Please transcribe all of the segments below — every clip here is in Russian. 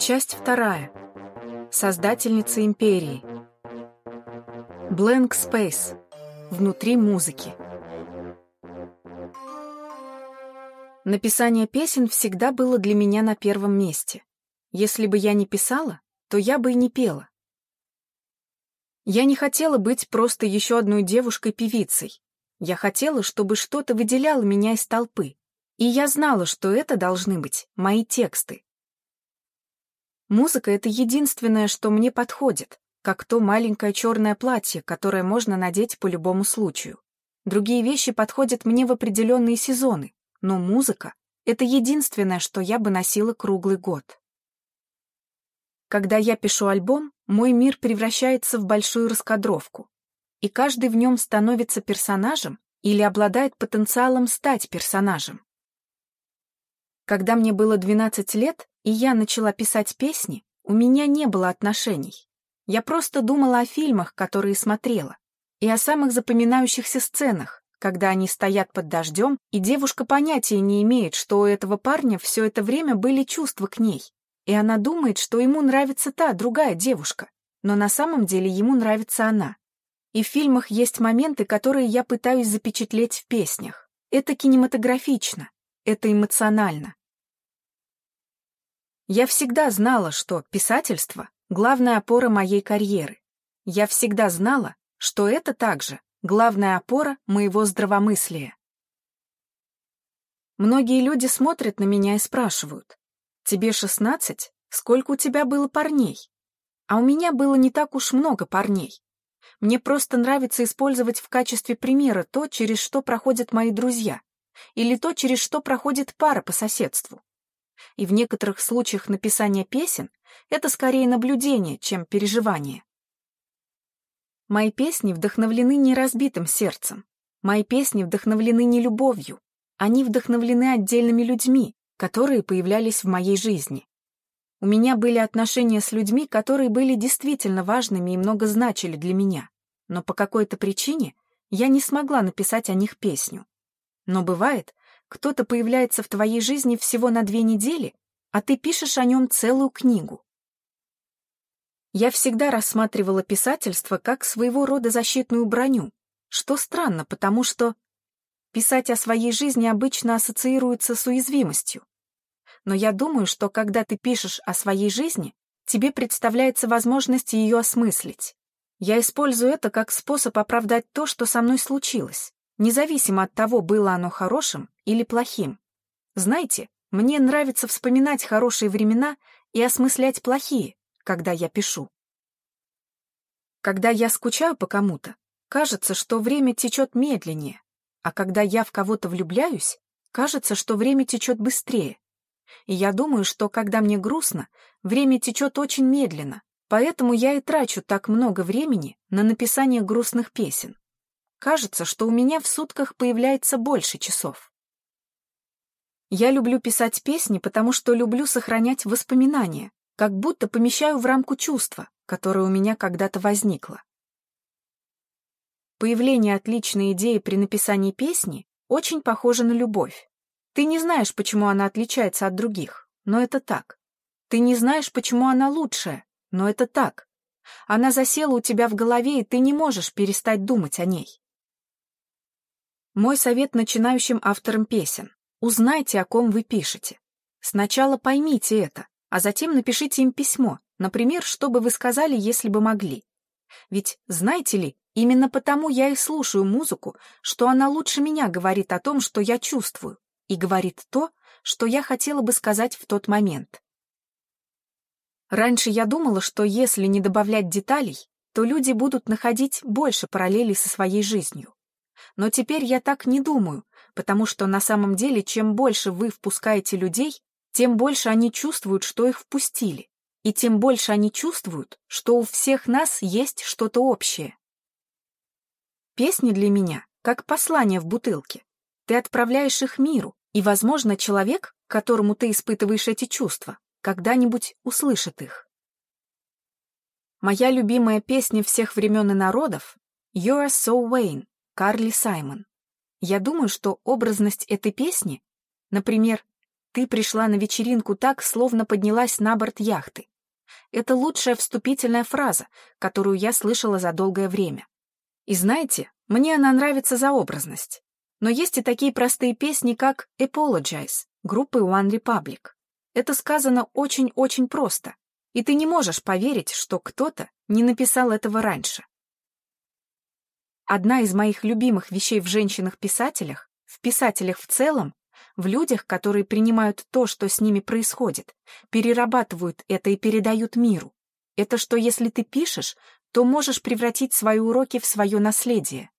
Часть вторая. Создательница империи. Blank Space. Внутри музыки. Написание песен всегда было для меня на первом месте. Если бы я не писала, то я бы и не пела. Я не хотела быть просто еще одной девушкой-певицей. Я хотела, чтобы что-то выделяло меня из толпы. И я знала, что это должны быть мои тексты. Музыка — это единственное, что мне подходит, как то маленькое черное платье, которое можно надеть по любому случаю. Другие вещи подходят мне в определенные сезоны, но музыка — это единственное, что я бы носила круглый год. Когда я пишу альбом, мой мир превращается в большую раскадровку, и каждый в нем становится персонажем или обладает потенциалом стать персонажем. Когда мне было 12 лет, и я начала писать песни, у меня не было отношений. Я просто думала о фильмах, которые смотрела, и о самых запоминающихся сценах, когда они стоят под дождем, и девушка понятия не имеет, что у этого парня все это время были чувства к ней, и она думает, что ему нравится та, другая девушка, но на самом деле ему нравится она. И в фильмах есть моменты, которые я пытаюсь запечатлеть в песнях. Это кинематографично, это эмоционально. Я всегда знала, что писательство — главная опора моей карьеры. Я всегда знала, что это также главная опора моего здравомыслия. Многие люди смотрят на меня и спрашивают, «Тебе шестнадцать? Сколько у тебя было парней?» А у меня было не так уж много парней. Мне просто нравится использовать в качестве примера то, через что проходят мои друзья, или то, через что проходит пара по соседству и в некоторых случаях написание песен — это скорее наблюдение, чем переживание. Мои песни вдохновлены не разбитым сердцем. Мои песни вдохновлены не любовью. Они вдохновлены отдельными людьми, которые появлялись в моей жизни. У меня были отношения с людьми, которые были действительно важными и много значили для меня, но по какой-то причине я не смогла написать о них песню. Но бывает, кто-то появляется в твоей жизни всего на две недели, а ты пишешь о нем целую книгу. Я всегда рассматривала писательство как своего рода защитную броню, что странно, потому что писать о своей жизни обычно ассоциируется с уязвимостью. Но я думаю, что когда ты пишешь о своей жизни, тебе представляется возможность ее осмыслить. Я использую это как способ оправдать то, что со мной случилось независимо от того, было оно хорошим или плохим. Знаете, мне нравится вспоминать хорошие времена и осмыслять плохие, когда я пишу. Когда я скучаю по кому-то, кажется, что время течет медленнее, а когда я в кого-то влюбляюсь, кажется, что время течет быстрее. И я думаю, что когда мне грустно, время течет очень медленно, поэтому я и трачу так много времени на написание грустных песен. Кажется, что у меня в сутках появляется больше часов. Я люблю писать песни, потому что люблю сохранять воспоминания, как будто помещаю в рамку чувства, которое у меня когда-то возникло. Появление отличной идеи при написании песни очень похоже на любовь. Ты не знаешь, почему она отличается от других, но это так. Ты не знаешь, почему она лучшая, но это так. Она засела у тебя в голове, и ты не можешь перестать думать о ней. Мой совет начинающим авторам песен. Узнайте, о ком вы пишете. Сначала поймите это, а затем напишите им письмо, например, что бы вы сказали, если бы могли. Ведь, знаете ли, именно потому я и слушаю музыку, что она лучше меня говорит о том, что я чувствую, и говорит то, что я хотела бы сказать в тот момент. Раньше я думала, что если не добавлять деталей, то люди будут находить больше параллелей со своей жизнью. Но теперь я так не думаю, потому что на самом деле чем больше вы впускаете людей, тем больше они чувствуют, что их впустили, и тем больше они чувствуют, что у всех нас есть что-то общее. Песни для меня как послание в бутылке. Ты отправляешь их миру, и, возможно, человек, которому ты испытываешь эти чувства, когда-нибудь услышит их. Моя любимая песня всех времен и народов «You're so Wayne» Карли Саймон. Я думаю, что образность этой песни, например, Ты пришла на вечеринку так, словно поднялась на борт яхты. Это лучшая вступительная фраза, которую я слышала за долгое время. И знаете, мне она нравится за образность. Но есть и такие простые песни, как «Apologize» группы One Republic. Это сказано очень-очень просто, и ты не можешь поверить, что кто-то не написал этого раньше. Одна из моих любимых вещей в женщинах-писателях, в писателях в целом, в людях, которые принимают то, что с ними происходит, перерабатывают это и передают миру. Это что, если ты пишешь, то можешь превратить свои уроки в свое наследие.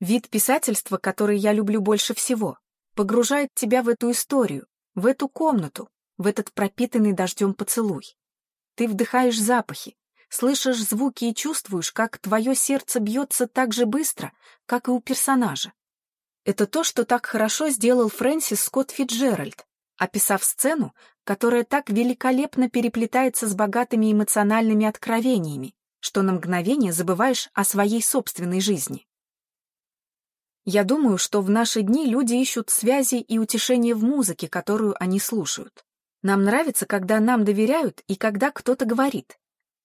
Вид писательства, который я люблю больше всего, погружает тебя в эту историю, в эту комнату, в этот пропитанный дождем поцелуй. Ты вдыхаешь запахи, слышишь звуки и чувствуешь, как твое сердце бьется так же быстро, как и у персонажа. Это то, что так хорошо сделал Фрэнсис Скотт Фитджеральд, описав сцену, которая так великолепно переплетается с богатыми эмоциональными откровениями, что на мгновение забываешь о своей собственной жизни. Я думаю, что в наши дни люди ищут связи и утешения в музыке, которую они слушают. Нам нравится, когда нам доверяют и когда кто-то говорит.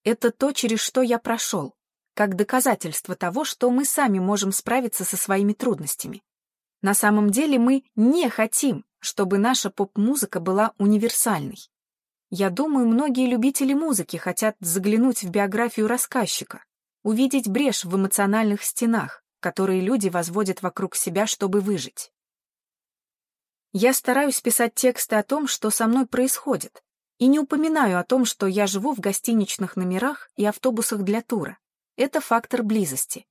Это то, через что я прошел, как доказательство того, что мы сами можем справиться со своими трудностями. На самом деле мы не хотим, чтобы наша поп-музыка была универсальной. Я думаю, многие любители музыки хотят заглянуть в биографию рассказчика, увидеть брешь в эмоциональных стенах, которые люди возводят вокруг себя, чтобы выжить. Я стараюсь писать тексты о том, что со мной происходит, и не упоминаю о том, что я живу в гостиничных номерах и автобусах для тура. Это фактор близости.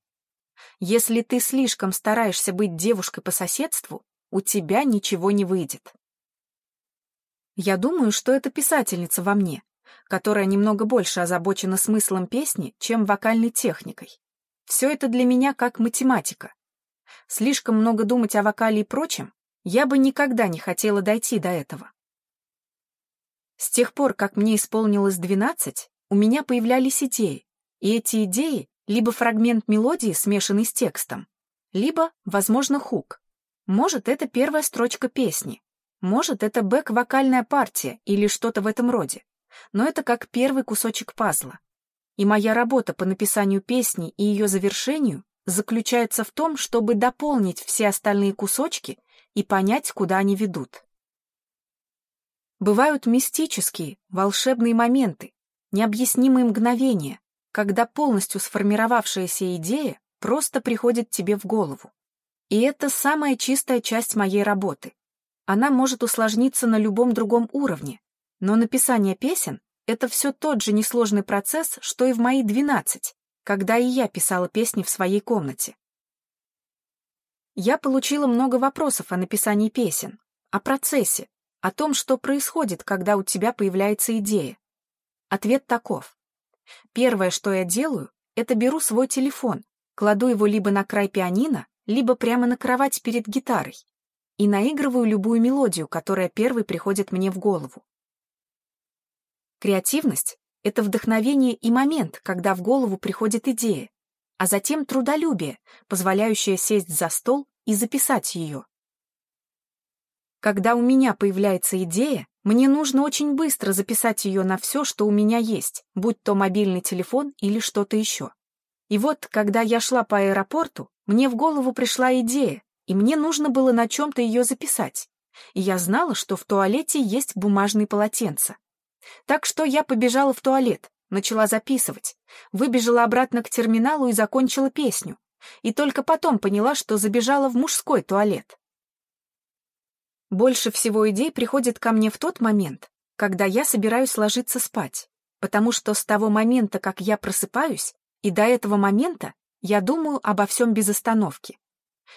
Если ты слишком стараешься быть девушкой по соседству, у тебя ничего не выйдет. Я думаю, что это писательница во мне, которая немного больше озабочена смыслом песни, чем вокальной техникой. Все это для меня как математика. Слишком много думать о вокале и прочем, я бы никогда не хотела дойти до этого. С тех пор, как мне исполнилось 12, у меня появлялись идеи, и эти идеи либо фрагмент мелодии, смешанный с текстом, либо, возможно, хук. Может, это первая строчка песни, может, это бэк-вокальная партия или что-то в этом роде, но это как первый кусочек пазла. И моя работа по написанию песни и ее завершению заключается в том, чтобы дополнить все остальные кусочки и понять, куда они ведут. Бывают мистические, волшебные моменты, необъяснимые мгновения, когда полностью сформировавшаяся идея просто приходит тебе в голову. И это самая чистая часть моей работы. Она может усложниться на любом другом уровне, но написание песен — это все тот же несложный процесс, что и в мои 12, когда и я писала песни в своей комнате. Я получила много вопросов о написании песен, о процессе, о том, что происходит, когда у тебя появляется идея. Ответ таков. Первое, что я делаю, это беру свой телефон, кладу его либо на край пианино, либо прямо на кровать перед гитарой и наигрываю любую мелодию, которая первой приходит мне в голову. Креативность — это вдохновение и момент, когда в голову приходит идея, а затем трудолюбие, позволяющее сесть за стол и записать ее. Когда у меня появляется идея, мне нужно очень быстро записать ее на все, что у меня есть, будь то мобильный телефон или что-то еще. И вот, когда я шла по аэропорту, мне в голову пришла идея, и мне нужно было на чем-то ее записать. И я знала, что в туалете есть бумажные полотенца. Так что я побежала в туалет, начала записывать, выбежала обратно к терминалу и закончила песню. И только потом поняла, что забежала в мужской туалет. Больше всего идей приходит ко мне в тот момент, когда я собираюсь ложиться спать, потому что с того момента, как я просыпаюсь, и до этого момента я думаю обо всем без остановки.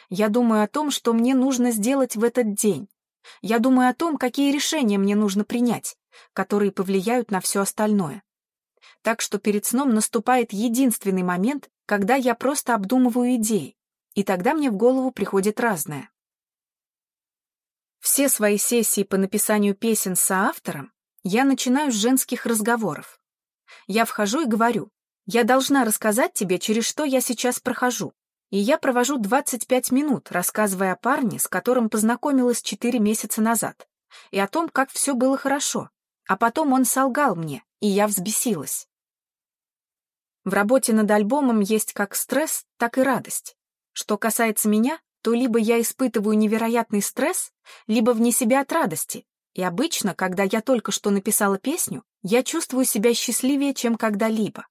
Я думаю о том, что мне нужно сделать в этот день. Я думаю о том, какие решения мне нужно принять, которые повлияют на все остальное. Так что перед сном наступает единственный момент, когда я просто обдумываю идеи, и тогда мне в голову приходит разное. Все свои сессии по написанию песен с соавтором я начинаю с женских разговоров. Я вхожу и говорю, я должна рассказать тебе, через что я сейчас прохожу. И я провожу 25 минут, рассказывая о парне, с которым познакомилась 4 месяца назад, и о том, как все было хорошо. А потом он солгал мне, и я взбесилась. В работе над альбомом есть как стресс, так и радость. Что касается меня, то либо я испытываю невероятный стресс, либо вне себя от радости. И обычно, когда я только что написала песню, я чувствую себя счастливее, чем когда-либо.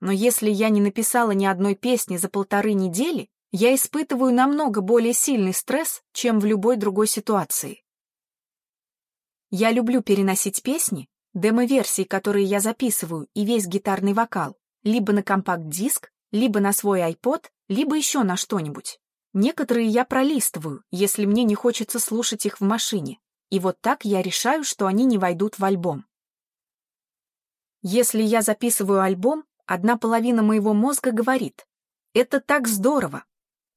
Но если я не написала ни одной песни за полторы недели, я испытываю намного более сильный стресс, чем в любой другой ситуации. Я люблю переносить песни, демо-версии, которые я записываю, и весь гитарный вокал, либо на компакт-диск, либо на свой iPod, либо еще на что-нибудь. Некоторые я пролистываю, если мне не хочется слушать их в машине, и вот так я решаю, что они не войдут в альбом. Если я записываю альбом, одна половина моего мозга говорит «это так здорово»,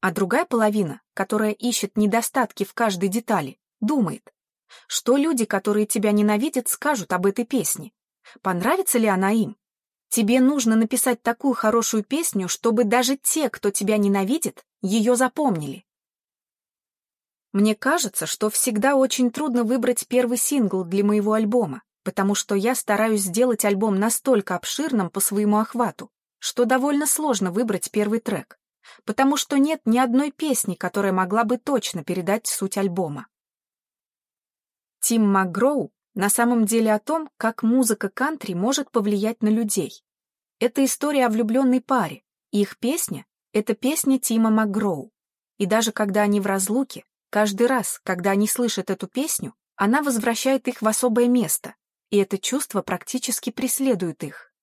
а другая половина, которая ищет недостатки в каждой детали, думает что люди, которые тебя ненавидят, скажут об этой песне? Понравится ли она им? Тебе нужно написать такую хорошую песню, чтобы даже те, кто тебя ненавидит, ее запомнили. Мне кажется, что всегда очень трудно выбрать первый сингл для моего альбома, потому что я стараюсь сделать альбом настолько обширным по своему охвату, что довольно сложно выбрать первый трек, потому что нет ни одной песни, которая могла бы точно передать суть альбома. Тим МакГроу на самом деле о том, как музыка кантри может повлиять на людей. Это история о влюбленной паре, и их песня — это песня Тима МакГроу. И даже когда они в разлуке, каждый раз, когда они слышат эту песню, она возвращает их в особое место, и это чувство практически преследует их.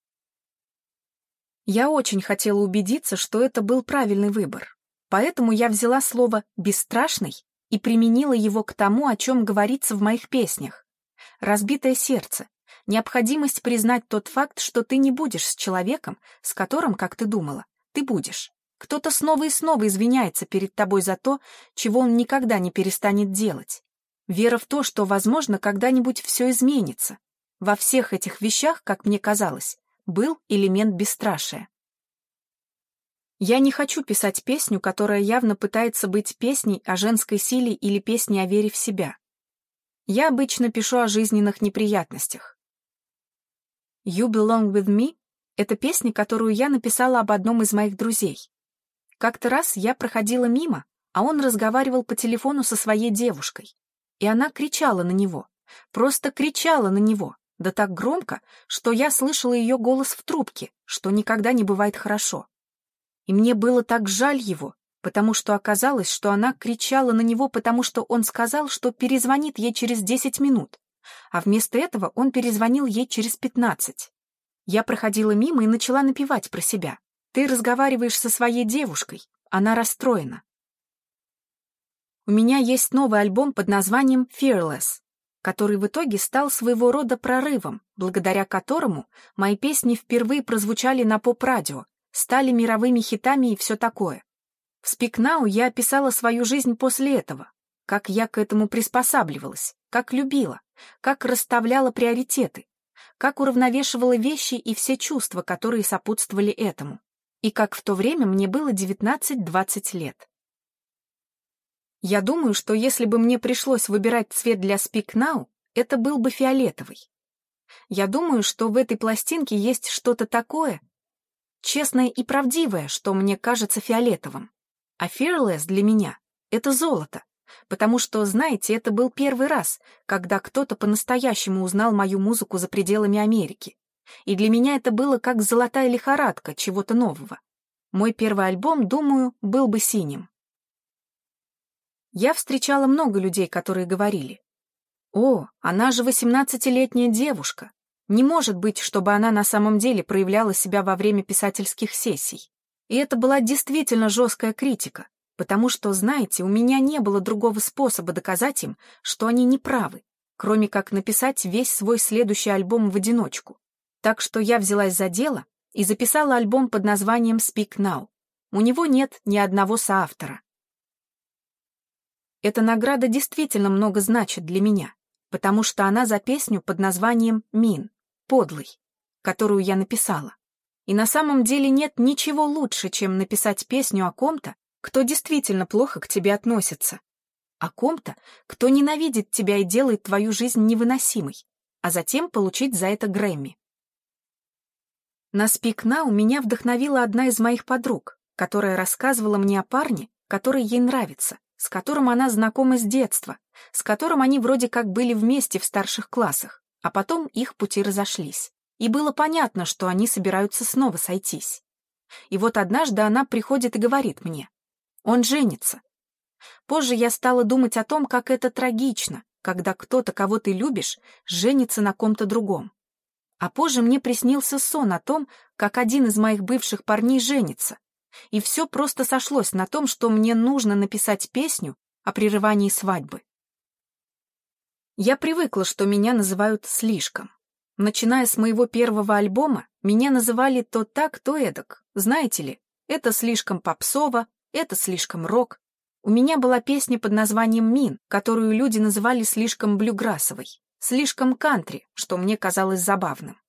Я очень хотела убедиться, что это был правильный выбор, поэтому я взяла слово «бесстрашный» и применила его к тому, о чем говорится в моих песнях. Разбитое сердце, необходимость признать тот факт, что ты не будешь с человеком, с которым, как ты думала, ты будешь. Кто-то снова и снова извиняется перед тобой за то, чего он никогда не перестанет делать. Вера в то, что, возможно, когда-нибудь все изменится. Во всех этих вещах, как мне казалось, был элемент бесстрашия. Я не хочу писать песню, которая явно пытается быть песней о женской силе или песней о вере в себя. Я обычно пишу о жизненных неприятностях. «You Belong With Me» — это песня, которую я написала об одном из моих друзей. Как-то раз я проходила мимо, а он разговаривал по телефону со своей девушкой. И она кричала на него, просто кричала на него, да так громко, что я слышала ее голос в трубке, что никогда не бывает хорошо. И мне было так жаль его, потому что оказалось, что она кричала на него, потому что он сказал, что перезвонит ей через 10 минут, а вместо этого он перезвонил ей через 15. Я проходила мимо и начала напевать про себя. «Ты разговариваешь со своей девушкой, она расстроена». У меня есть новый альбом под названием «Fearless», который в итоге стал своего рода прорывом, благодаря которому мои песни впервые прозвучали на поп-радио, стали мировыми хитами и все такое. В Спикнау я описала свою жизнь после этого, как я к этому приспосабливалась, как любила, как расставляла приоритеты, как уравновешивала вещи и все чувства, которые сопутствовали этому, и как в то время мне было 19-20 лет. Я думаю, что если бы мне пришлось выбирать цвет для Now, это был бы фиолетовый. Я думаю, что в этой пластинке есть что-то такое, честное и правдивое, что мне кажется фиолетовым. А Fearless для меня — это золото, потому что, знаете, это был первый раз, когда кто-то по-настоящему узнал мою музыку за пределами Америки. И для меня это было как золотая лихорадка чего-то нового. Мой первый альбом, думаю, был бы синим. Я встречала много людей, которые говорили, «О, она же восемнадцатилетняя девушка, не может быть, чтобы она на самом деле проявляла себя во время писательских сессий. И это была действительно жесткая критика, потому что, знаете, у меня не было другого способа доказать им, что они не правы, кроме как написать весь свой следующий альбом в одиночку. Так что я взялась за дело и записала альбом под названием «Speak Now». У него нет ни одного соавтора. Эта награда действительно много значит для меня, потому что она за песню под названием «Мин» подлый, которую я написала. И на самом деле нет ничего лучше, чем написать песню о ком-то, кто действительно плохо к тебе относится. о ком-то, кто ненавидит тебя и делает твою жизнь невыносимой, а затем получить за это Грэмми. На Speak Now меня вдохновила одна из моих подруг, которая рассказывала мне о парне, который ей нравится, с которым она знакома с детства, с которым они вроде как были вместе в старших классах, а потом их пути разошлись. И было понятно, что они собираются снова сойтись. И вот однажды она приходит и говорит мне, он женится. Позже я стала думать о том, как это трагично, когда кто-то, кого ты любишь, женится на ком-то другом. А позже мне приснился сон о том, как один из моих бывших парней женится. И все просто сошлось на том, что мне нужно написать песню о прерывании свадьбы. Я привыкла, что меня называют слишком. Начиная с моего первого альбома, меня называли то так, то эдак. Знаете ли, это слишком попсово, это слишком рок. У меня была песня под названием «Мин», которую люди называли слишком блюграссовой, слишком кантри, что мне казалось забавным.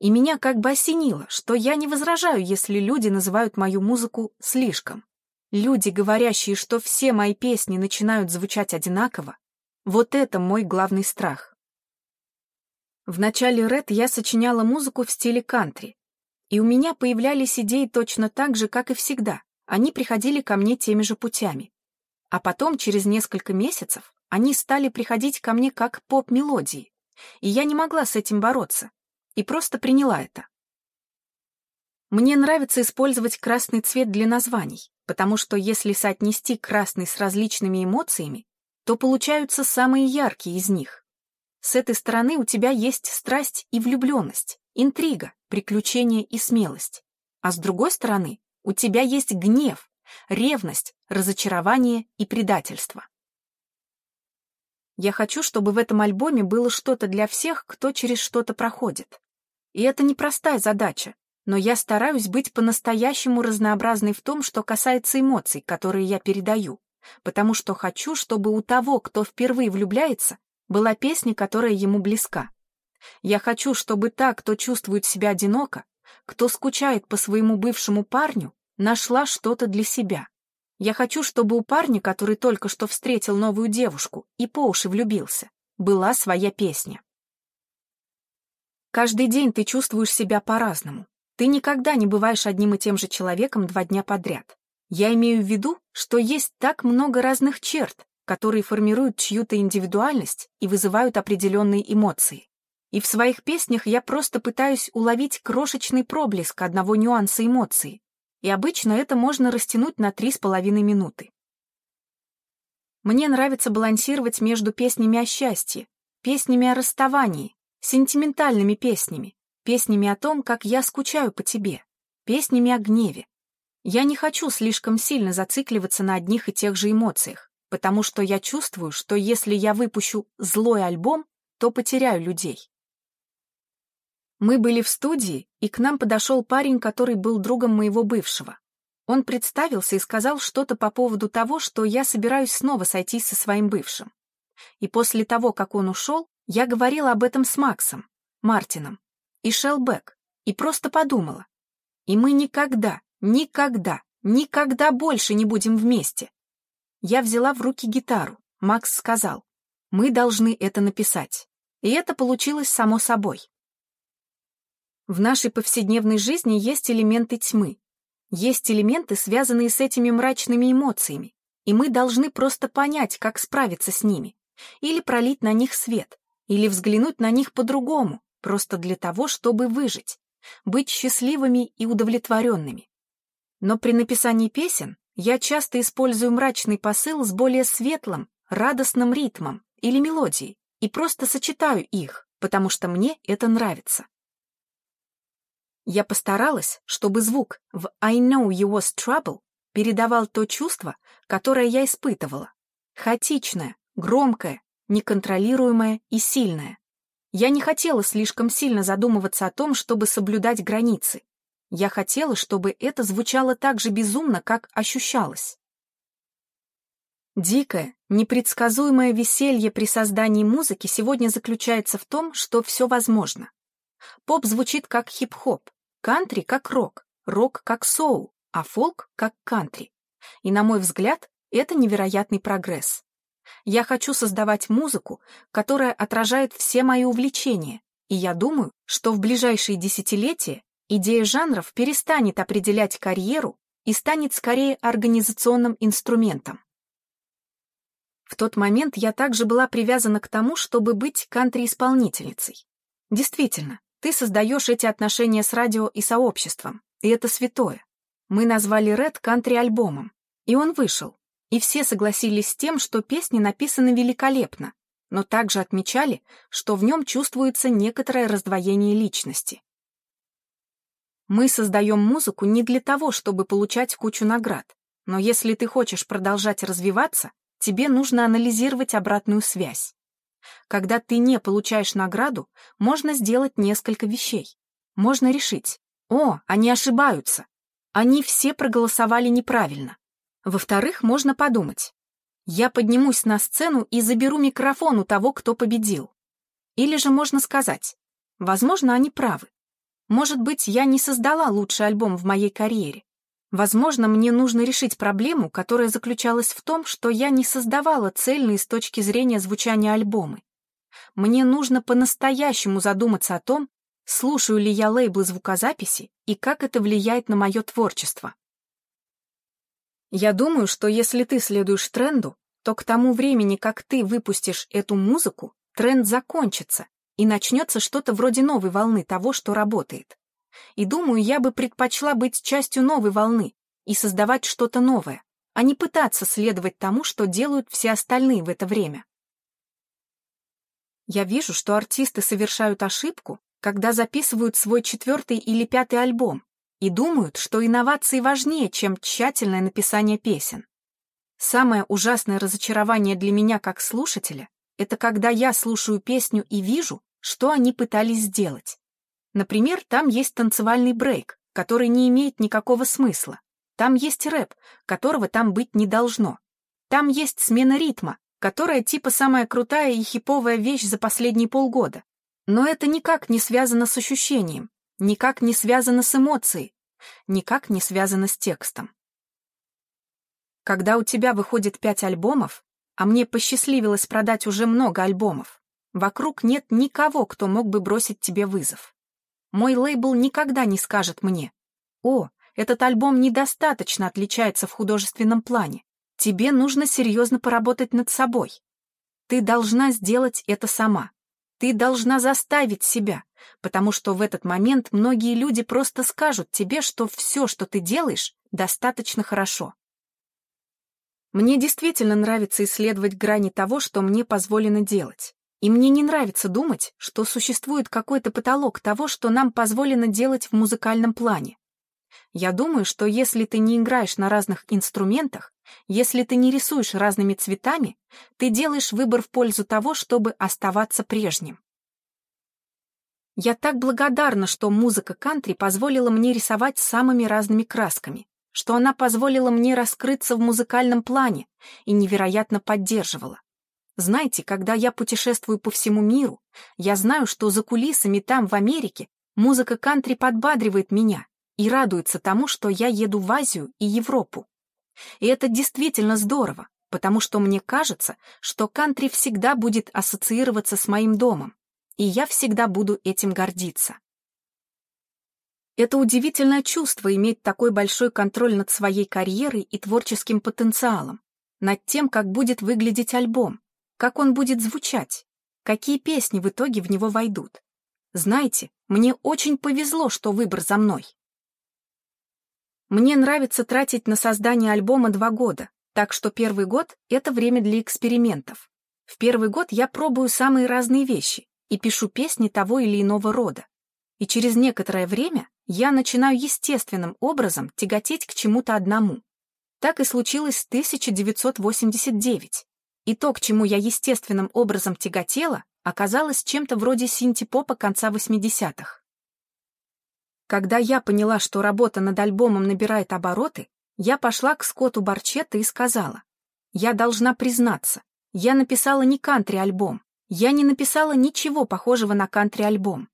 И меня как бы осенило, что я не возражаю, если люди называют мою музыку «слишком». Люди, говорящие, что все мои песни начинают звучать одинаково, вот это мой главный страх. В начале Red я сочиняла музыку в стиле кантри, и у меня появлялись идеи точно так же, как и всегда. Они приходили ко мне теми же путями. А потом, через несколько месяцев, они стали приходить ко мне как поп-мелодии, и я не могла с этим бороться, и просто приняла это. Мне нравится использовать красный цвет для названий, потому что если соотнести красный с различными эмоциями, то получаются самые яркие из них. С этой стороны у тебя есть страсть и влюбленность, интрига, приключение и смелость. А с другой стороны у тебя есть гнев, ревность, разочарование и предательство. Я хочу, чтобы в этом альбоме было что-то для всех, кто через что-то проходит. И это непростая задача, но я стараюсь быть по-настоящему разнообразной в том, что касается эмоций, которые я передаю, потому что хочу, чтобы у того, кто впервые влюбляется, была песня, которая ему близка. Я хочу, чтобы та, кто чувствует себя одиноко, кто скучает по своему бывшему парню, нашла что-то для себя. Я хочу, чтобы у парня, который только что встретил новую девушку и по уши влюбился, была своя песня. Каждый день ты чувствуешь себя по-разному. Ты никогда не бываешь одним и тем же человеком два дня подряд. Я имею в виду, что есть так много разных черт, которые формируют чью-то индивидуальность и вызывают определенные эмоции. И в своих песнях я просто пытаюсь уловить крошечный проблеск одного нюанса эмоции, и обычно это можно растянуть на три с половиной минуты. Мне нравится балансировать между песнями о счастье, песнями о расставании, сентиментальными песнями, песнями о том, как я скучаю по тебе, песнями о гневе. Я не хочу слишком сильно зацикливаться на одних и тех же эмоциях потому что я чувствую, что если я выпущу злой альбом, то потеряю людей. Мы были в студии, и к нам подошел парень, который был другом моего бывшего. Он представился и сказал что-то по поводу того, что я собираюсь снова сойтись со своим бывшим. И после того, как он ушел, я говорила об этом с Максом, Мартином и Шелбек, и просто подумала. И мы никогда, никогда, никогда больше не будем вместе. Я взяла в руки гитару. Макс сказал, мы должны это написать. И это получилось само собой. В нашей повседневной жизни есть элементы тьмы. Есть элементы, связанные с этими мрачными эмоциями, и мы должны просто понять, как справиться с ними, или пролить на них свет, или взглянуть на них по-другому, просто для того, чтобы выжить, быть счастливыми и удовлетворенными. Но при написании песен я часто использую мрачный посыл с более светлым, радостным ритмом или мелодией и просто сочетаю их, потому что мне это нравится. Я постаралась, чтобы звук в «I know you was trouble» передавал то чувство, которое я испытывала. Хаотичное, громкое, неконтролируемое и сильное. Я не хотела слишком сильно задумываться о том, чтобы соблюдать границы. Я хотела, чтобы это звучало так же безумно, как ощущалось. Дикое, непредсказуемое веселье при создании музыки сегодня заключается в том, что все возможно. Поп звучит как хип-хоп, кантри как рок, рок как соул, а фолк как кантри. И, на мой взгляд, это невероятный прогресс. Я хочу создавать музыку, которая отражает все мои увлечения, и я думаю, что в ближайшие десятилетия идея жанров перестанет определять карьеру и станет скорее организационным инструментом. В тот момент я также была привязана к тому, чтобы быть кантри-исполнительницей. Действительно, ты создаешь эти отношения с радио и сообществом, и это святое. Мы назвали Ред кантри-альбомом, и он вышел, и все согласились с тем, что песни написаны великолепно, но также отмечали, что в нем чувствуется некоторое раздвоение личности. Мы создаем музыку не для того, чтобы получать кучу наград, но если ты хочешь продолжать развиваться, тебе нужно анализировать обратную связь. Когда ты не получаешь награду, можно сделать несколько вещей. Можно решить, о, они ошибаются, они все проголосовали неправильно. Во-вторых, можно подумать, я поднимусь на сцену и заберу микрофон у того, кто победил. Или же можно сказать, возможно, они правы. Может быть, я не создала лучший альбом в моей карьере. Возможно, мне нужно решить проблему, которая заключалась в том, что я не создавала цельные с точки зрения звучания альбомы. Мне нужно по-настоящему задуматься о том, слушаю ли я лейблы звукозаписи и как это влияет на мое творчество. Я думаю, что если ты следуешь тренду, то к тому времени, как ты выпустишь эту музыку, тренд закончится, и начнется что-то вроде новой волны того, что работает. И думаю, я бы предпочла быть частью новой волны и создавать что-то новое, а не пытаться следовать тому, что делают все остальные в это время. Я вижу, что артисты совершают ошибку, когда записывают свой четвертый или пятый альбом, и думают, что инновации важнее, чем тщательное написание песен. Самое ужасное разочарование для меня как слушателя — это когда я слушаю песню и вижу, что они пытались сделать. Например, там есть танцевальный брейк, который не имеет никакого смысла. Там есть рэп, которого там быть не должно. Там есть смена ритма, которая типа самая крутая и хиповая вещь за последние полгода. Но это никак не связано с ощущением, никак не связано с эмоцией, никак не связано с текстом. Когда у тебя выходит пять альбомов, а мне посчастливилось продать уже много альбомов, вокруг нет никого, кто мог бы бросить тебе вызов. Мой лейбл никогда не скажет мне, «О, этот альбом недостаточно отличается в художественном плане. Тебе нужно серьезно поработать над собой. Ты должна сделать это сама. Ты должна заставить себя, потому что в этот момент многие люди просто скажут тебе, что все, что ты делаешь, достаточно хорошо. Мне действительно нравится исследовать грани того, что мне позволено делать. И мне не нравится думать, что существует какой-то потолок того, что нам позволено делать в музыкальном плане. Я думаю, что если ты не играешь на разных инструментах, если ты не рисуешь разными цветами, ты делаешь выбор в пользу того, чтобы оставаться прежним. Я так благодарна, что музыка кантри позволила мне рисовать самыми разными красками, что она позволила мне раскрыться в музыкальном плане и невероятно поддерживала. Знаете, когда я путешествую по всему миру, я знаю, что за кулисами там, в Америке, музыка кантри подбадривает меня и радуется тому, что я еду в Азию и Европу. И это действительно здорово, потому что мне кажется, что кантри всегда будет ассоциироваться с моим домом, и я всегда буду этим гордиться. Это удивительное чувство иметь такой большой контроль над своей карьерой и творческим потенциалом, над тем, как будет выглядеть альбом, как он будет звучать, какие песни в итоге в него войдут. Знаете, мне очень повезло, что выбор за мной. Мне нравится тратить на создание альбома два года, так что первый год — это время для экспериментов. В первый год я пробую самые разные вещи и пишу песни того или иного рода. И через некоторое время я начинаю естественным образом тяготеть к чему-то одному. Так и случилось с 1989. И то, к чему я естественным образом тяготела, оказалось чем-то вроде синтепопа конца 80-х. Когда я поняла, что работа над альбомом набирает обороты, я пошла к Скотту Барчетто и сказала, «Я должна признаться, я написала не кантри-альбом, я не написала ничего похожего на кантри-альбом».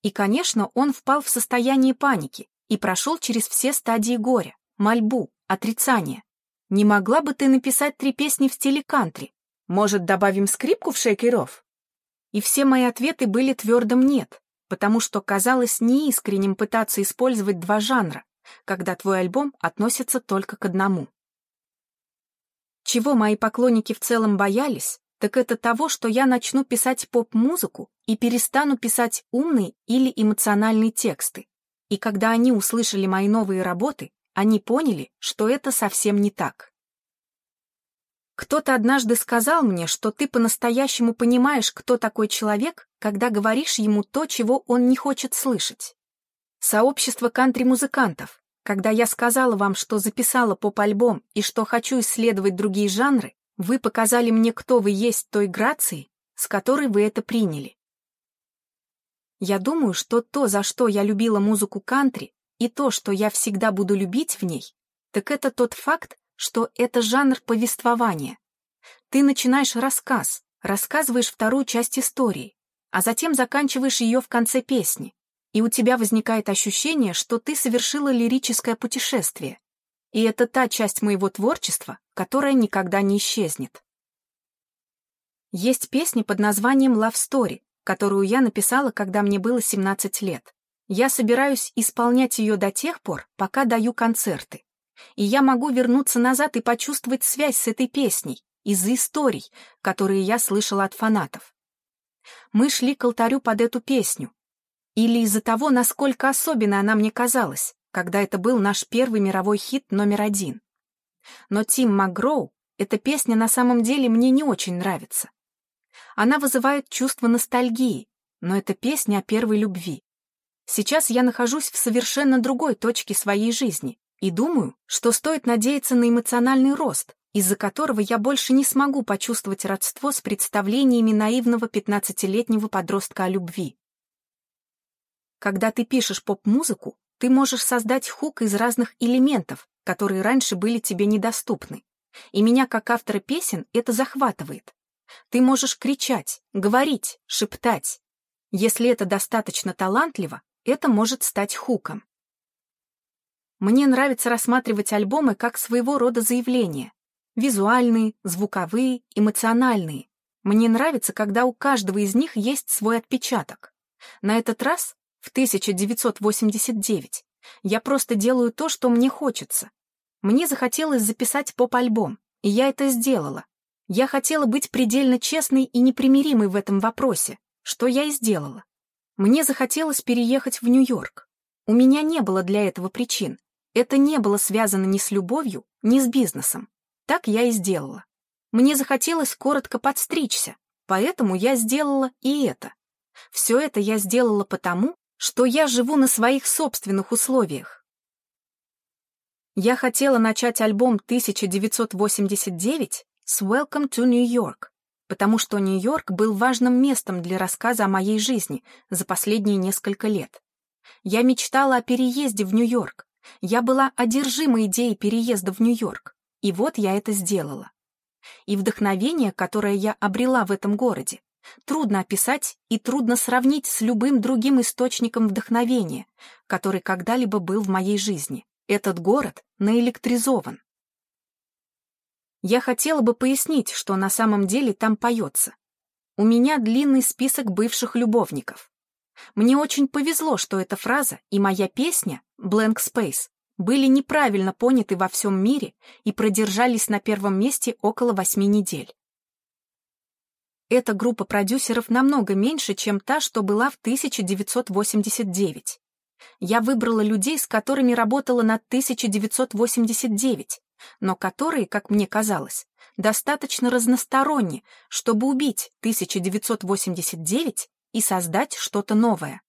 И, конечно, он впал в состояние паники и прошел через все стадии горя, мольбу, отрицания. «Не могла бы ты написать три песни в стиле кантри? Может, добавим скрипку в шейкеров? И все мои ответы были твердым «нет», потому что казалось неискренним пытаться использовать два жанра, когда твой альбом относится только к одному. Чего мои поклонники в целом боялись, так это того, что я начну писать поп-музыку и перестану писать умные или эмоциональные тексты. И когда они услышали мои новые работы, они поняли, что это совсем не так. Кто-то однажды сказал мне, что ты по-настоящему понимаешь, кто такой человек, когда говоришь ему то, чего он не хочет слышать. Сообщество кантри-музыкантов. Когда я сказала вам, что записала поп-альбом и что хочу исследовать другие жанры, вы показали мне, кто вы есть той грацией, с которой вы это приняли. Я думаю, что то, за что я любила музыку кантри, и то, что я всегда буду любить в ней, так это тот факт, что это жанр повествования. Ты начинаешь рассказ, рассказываешь вторую часть истории, а затем заканчиваешь ее в конце песни, и у тебя возникает ощущение, что ты совершила лирическое путешествие. И это та часть моего творчества, которая никогда не исчезнет. Есть песня под названием «Love Story», которую я написала, когда мне было 17 лет. Я собираюсь исполнять ее до тех пор, пока даю концерты. И я могу вернуться назад и почувствовать связь с этой песней из-за историй, которые я слышала от фанатов. Мы шли к алтарю под эту песню. Или из-за того, насколько особенно она мне казалась, когда это был наш первый мировой хит номер один. Но Тим МакГроу, эта песня на самом деле мне не очень нравится. Она вызывает чувство ностальгии, но это песня о первой любви. Сейчас я нахожусь в совершенно другой точке своей жизни, и думаю, что стоит надеяться на эмоциональный рост, из-за которого я больше не смогу почувствовать родство с представлениями наивного 15-летнего подростка о любви. Когда ты пишешь поп-музыку, ты можешь создать хук из разных элементов, которые раньше были тебе недоступны. И меня, как автора песен, это захватывает. Ты можешь кричать, говорить, шептать. Если это достаточно талантливо, это может стать хуком. Мне нравится рассматривать альбомы как своего рода заявления. Визуальные, звуковые, эмоциональные. Мне нравится, когда у каждого из них есть свой отпечаток. На этот раз, в 1989, я просто делаю то, что мне хочется. Мне захотелось записать поп-альбом, и я это сделала. Я хотела быть предельно честной и непримиримой в этом вопросе, что я и сделала. Мне захотелось переехать в Нью-Йорк. У меня не было для этого причин, это не было связано ни с любовью, ни с бизнесом. Так я и сделала. Мне захотелось коротко подстричься, поэтому я сделала и это. Все это я сделала потому, что я живу на своих собственных условиях. Я хотела начать альбом 1989 с Welcome to New York, потому что Нью-Йорк был важным местом для рассказа о моей жизни за последние несколько лет. Я мечтала о переезде в Нью-Йорк, я была одержима идеей переезда в Нью-Йорк, и вот я это сделала. И вдохновение, которое я обрела в этом городе, трудно описать и трудно сравнить с любым другим источником вдохновения, который когда-либо был в моей жизни. Этот город наэлектризован. Я хотела бы пояснить, что на самом деле там поется. У меня длинный список бывших любовников. Мне очень повезло, что эта фраза и моя песня «Blank Space» были неправильно поняты во всем мире и продержались на первом месте около восьми недель. Эта группа продюсеров намного меньше, чем та, что была в 1989. Я выбрала людей, с которыми работала над 1989, но которые, как мне казалось, достаточно разносторонни, чтобы убить 1989 и создать что-то новое.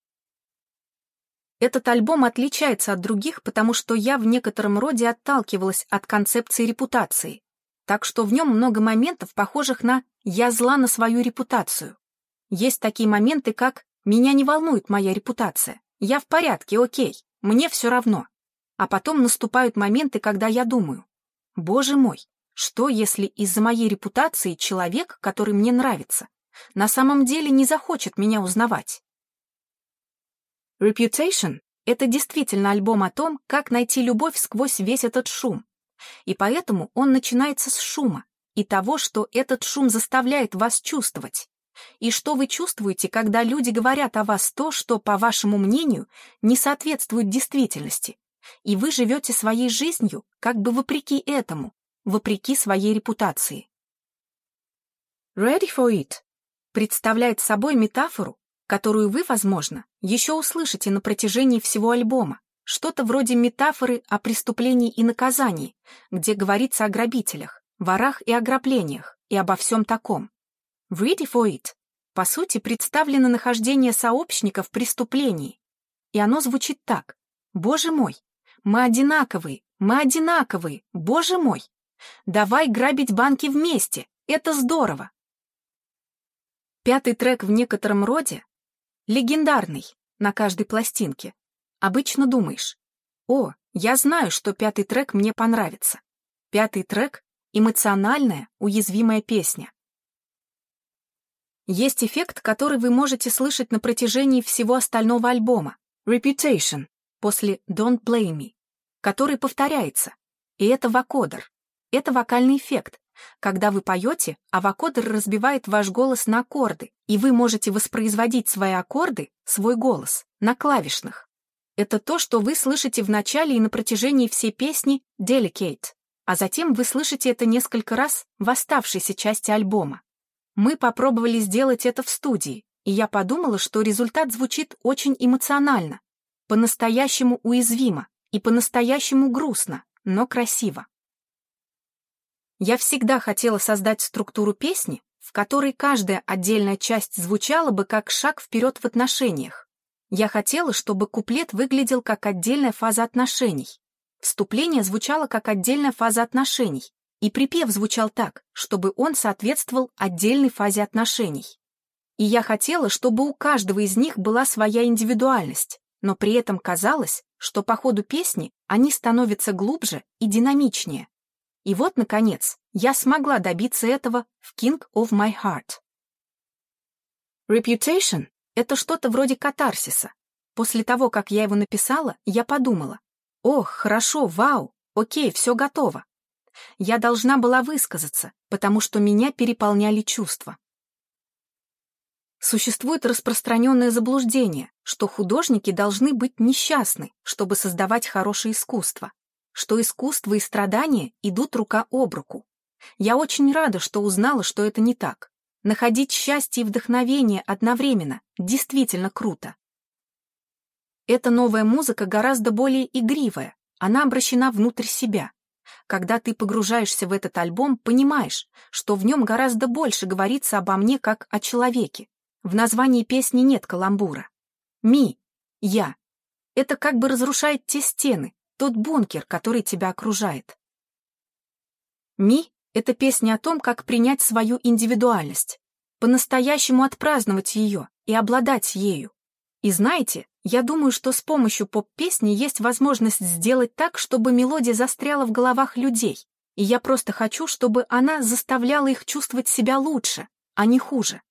Этот альбом отличается от других, потому что я в некотором роде отталкивалась от концепции репутации, так что в нем много моментов, похожих на «я зла на свою репутацию». Есть такие моменты, как «меня не волнует моя репутация», «я в порядке, окей, мне все равно». А потом наступают моменты, когда я думаю «боже мой, что если из-за моей репутации человек, который мне нравится, на самом деле не захочет меня узнавать. Reputation — это действительно альбом о том, как найти любовь сквозь весь этот шум. И поэтому он начинается с шума, и того, что этот шум заставляет вас чувствовать. И что вы чувствуете, когда люди говорят о вас то, что, по вашему мнению, не соответствует действительности, и вы живете своей жизнью как бы вопреки этому, вопреки своей репутации. Ready for it представляет собой метафору, которую вы, возможно, еще услышите на протяжении всего альбома, что-то вроде метафоры о преступлении и наказании, где говорится о грабителях, ворах и ограблениях, и обо всем таком. Ready for it по сути представлено нахождение сообщников в преступлении. И оно звучит так. «Боже мой, мы одинаковые, мы одинаковые, боже мой! Давай грабить банки вместе, это здорово!» Пятый трек в некотором роде легендарный на каждой пластинке. Обычно думаешь, «О, я знаю, что пятый трек мне понравится». Пятый трек — эмоциональная, уязвимая песня. Есть эффект, который вы можете слышать на протяжении всего остального альбома — Reputation, после Don't Blame Me, который повторяется. И это вокодер. Это вокальный эффект, когда вы поете, а вокодер разбивает ваш голос на аккорды, и вы можете воспроизводить свои аккорды, свой голос, на клавишных. Это то, что вы слышите в начале и на протяжении всей песни Delicate, а затем вы слышите это несколько раз в оставшейся части альбома. Мы попробовали сделать это в студии, и я подумала, что результат звучит очень эмоционально, по-настоящему уязвимо и по-настоящему грустно, но красиво. Я всегда хотела создать структуру песни, в которой каждая отдельная часть звучала бы как шаг вперед в отношениях. Я хотела, чтобы куплет выглядел как отдельная фаза отношений. Вступление звучало как отдельная фаза отношений, и припев звучал так, чтобы он соответствовал отдельной фазе отношений. И я хотела, чтобы у каждого из них была своя индивидуальность, но при этом казалось, что по ходу песни они становятся глубже и динамичнее. И вот, наконец, я смогла добиться этого в King of My Heart. Reputation — это что-то вроде катарсиса. После того, как я его написала, я подумала, «Ох, хорошо, вау, окей, все готово. Я должна была высказаться, потому что меня переполняли чувства. Существует распространенное заблуждение, что художники должны быть несчастны, чтобы создавать хорошее искусство, что искусство и страдания идут рука об руку. Я очень рада, что узнала, что это не так. Находить счастье и вдохновение одновременно действительно круто. Эта новая музыка гораздо более игривая, она обращена внутрь себя. Когда ты погружаешься в этот альбом, понимаешь, что в нем гораздо больше говорится обо мне как о человеке. В названии песни нет каламбура. «Ми» — «я». Это как бы разрушает те стены, тот бункер, который тебя окружает. «Ми» — это песня о том, как принять свою индивидуальность, по-настоящему отпраздновать ее и обладать ею. И знаете, я думаю, что с помощью поп-песни есть возможность сделать так, чтобы мелодия застряла в головах людей, и я просто хочу, чтобы она заставляла их чувствовать себя лучше, а не хуже.